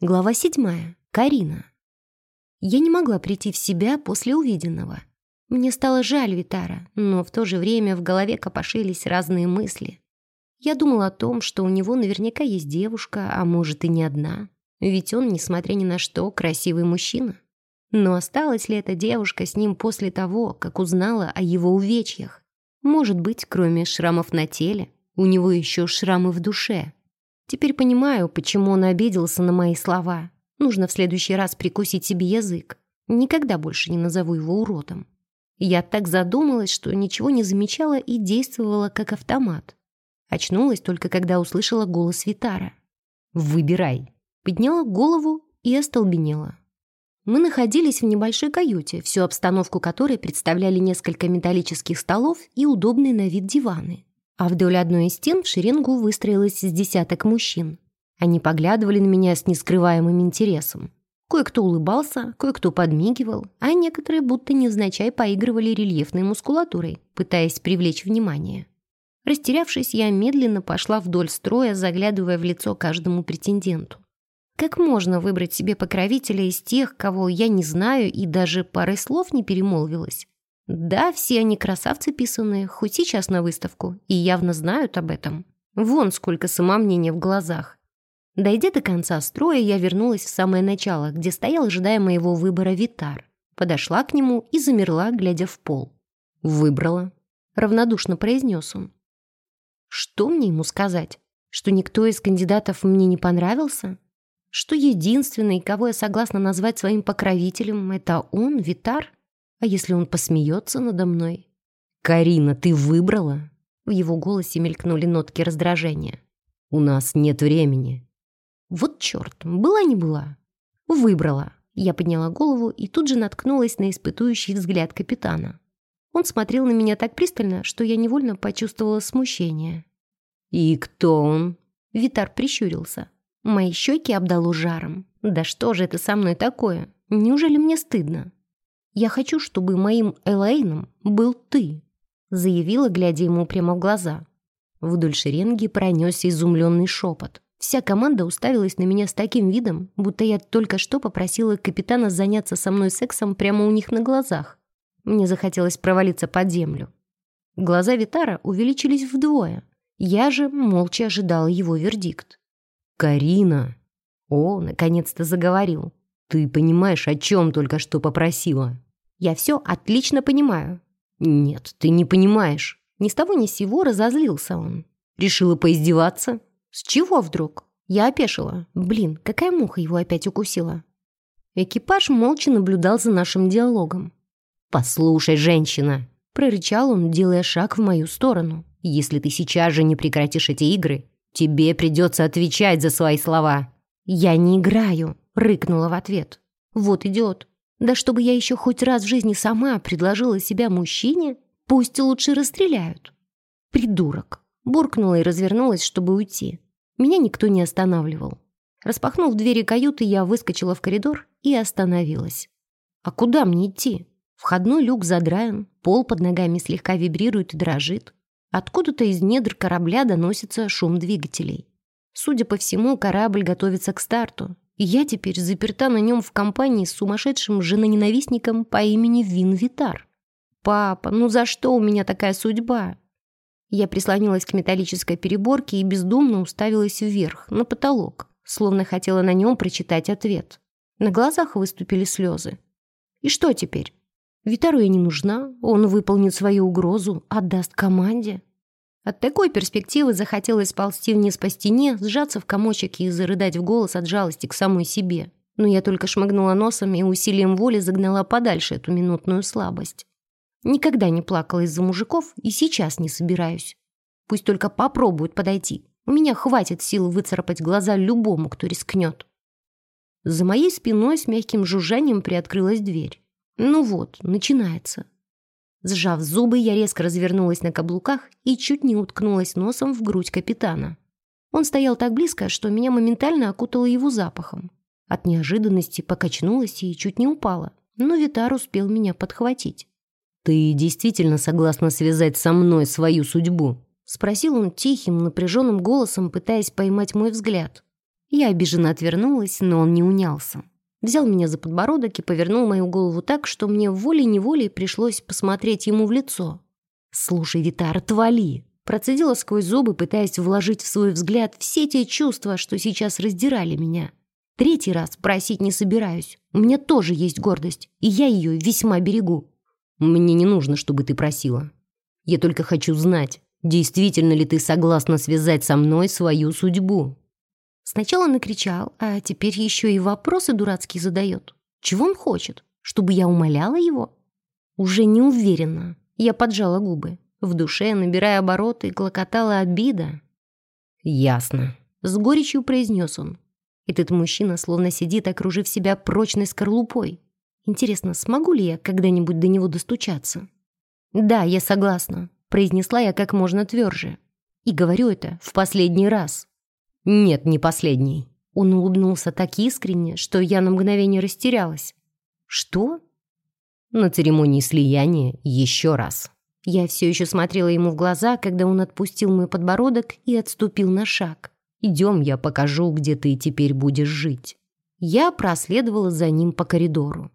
Глава седьмая. Карина. Я не могла прийти в себя после увиденного. Мне стало жаль Витара, но в то же время в голове копошились разные мысли. Я думала о том, что у него наверняка есть девушка, а может и не одна. Ведь он, несмотря ни на что, красивый мужчина. Но осталась ли эта девушка с ним после того, как узнала о его увечьях? Может быть, кроме шрамов на теле, у него еще шрамы в душе. Теперь понимаю, почему он обиделся на мои слова. Нужно в следующий раз прикусить себе язык. Никогда больше не назову его уродом. Я так задумалась, что ничего не замечала и действовала как автомат. Очнулась только, когда услышала голос Витара. «Выбирай». Подняла голову и остолбенела. Мы находились в небольшой каюте, всю обстановку которой представляли несколько металлических столов и удобные на вид диваны а вдоль одной из стен в шеренгу выстроилось с десяток мужчин. Они поглядывали на меня с нескрываемым интересом. Кое-кто улыбался, кое-кто подмигивал, а некоторые будто невзначай поигрывали рельефной мускулатурой, пытаясь привлечь внимание. Растерявшись, я медленно пошла вдоль строя, заглядывая в лицо каждому претенденту. Как можно выбрать себе покровителя из тех, кого я не знаю и даже парой слов не перемолвилась? Да, все они красавцы писанные, хоть сейчас на выставку, и явно знают об этом. Вон сколько самомнения в глазах. Дойдя до конца строя, я вернулась в самое начало, где стоял, ожидая моего выбора Витар. Подошла к нему и замерла, глядя в пол. «Выбрала», — равнодушно произнес он. «Что мне ему сказать? Что никто из кандидатов мне не понравился? Что единственный, кого я согласна назвать своим покровителем, это он, Витар?» А если он посмеется надо мной? «Карина, ты выбрала?» В его голосе мелькнули нотки раздражения. «У нас нет времени». «Вот черт, была не была». «Выбрала». Я подняла голову и тут же наткнулась на испытующий взгляд капитана. Он смотрел на меня так пристально, что я невольно почувствовала смущение. «И кто он?» Витар прищурился. Мои щеки обдало жаром. «Да что же это со мной такое? Неужели мне стыдно?» «Я хочу, чтобы моим Элейном был ты», заявила, глядя ему прямо в глаза. Вдоль шеренги пронесся изумленный шепот. Вся команда уставилась на меня с таким видом, будто я только что попросила капитана заняться со мной сексом прямо у них на глазах. Мне захотелось провалиться под землю. Глаза Витара увеличились вдвое. Я же молча ожидала его вердикт. «Карина!» О, наконец-то заговорил. «Ты понимаешь, о чем только что попросила?» Я все отлично понимаю». «Нет, ты не понимаешь». Ни с того ни с сего разозлился он. «Решила поиздеваться?» «С чего вдруг?» Я опешила. Блин, какая муха его опять укусила? Экипаж молча наблюдал за нашим диалогом. «Послушай, женщина!» Прорычал он, делая шаг в мою сторону. «Если ты сейчас же не прекратишь эти игры, тебе придется отвечать за свои слова». «Я не играю», — рыкнула в ответ. «Вот идиот. Да чтобы я еще хоть раз в жизни сама предложила себя мужчине, пусть лучше расстреляют. Придурок. Буркнула и развернулась, чтобы уйти. Меня никто не останавливал. Распахнув двери каюты, я выскочила в коридор и остановилась. А куда мне идти? Входной люк задраен, пол под ногами слегка вибрирует и дрожит. Откуда-то из недр корабля доносится шум двигателей. Судя по всему, корабль готовится к старту, и я теперь заперта на нем в компании с сумасшедшим женоненавистником по имени Вин Витар. «Папа, ну за что у меня такая судьба?» Я прислонилась к металлической переборке и бездумно уставилась вверх, на потолок, словно хотела на нем прочитать ответ. На глазах выступили слезы. «И что теперь? Витару я не нужна, он выполнит свою угрозу, отдаст команде». От такой перспективы захотелось ползти вниз по стене, сжаться в комочек и зарыдать в голос от жалости к самой себе. Но я только шмыгнула носом и усилием воли загнала подальше эту минутную слабость. Никогда не плакала из-за мужиков и сейчас не собираюсь. Пусть только попробуют подойти. У меня хватит сил выцарапать глаза любому, кто рискнет. За моей спиной с мягким жужжанием приоткрылась дверь. Ну вот, начинается. Сжав зубы, я резко развернулась на каблуках и чуть не уткнулась носом в грудь капитана. Он стоял так близко, что меня моментально окутало его запахом. От неожиданности покачнулась и чуть не упала, но Витар успел меня подхватить. «Ты действительно согласна связать со мной свою судьбу?» Спросил он тихим, напряженным голосом, пытаясь поймать мой взгляд. Я обиженно отвернулась, но он не унялся. Взял меня за подбородок и повернул мою голову так, что мне волей-неволей пришлось посмотреть ему в лицо. «Слушай, Витар, отвали!» Процедила сквозь зубы, пытаясь вложить в свой взгляд все те чувства, что сейчас раздирали меня. Третий раз просить не собираюсь. У меня тоже есть гордость, и я ее весьма берегу. Мне не нужно, чтобы ты просила. Я только хочу знать, действительно ли ты согласна связать со мной свою судьбу. Сначала накричал, а теперь еще и вопросы дурацкие задает. Чего он хочет? Чтобы я умоляла его? Уже не уверена. Я поджала губы. В душе, набирая обороты, клокотала обида. «Ясно», — с горечью произнес он. Этот мужчина словно сидит, окружив себя прочной скорлупой. Интересно, смогу ли я когда-нибудь до него достучаться? «Да, я согласна», — произнесла я как можно тверже. И говорю это в последний раз. «Нет, не последний». Он улыбнулся так искренне, что я на мгновение растерялась. «Что?» «На церемонии слияния еще раз». Я все еще смотрела ему в глаза, когда он отпустил мой подбородок и отступил на шаг. «Идем, я покажу, где ты теперь будешь жить». Я проследовала за ним по коридору.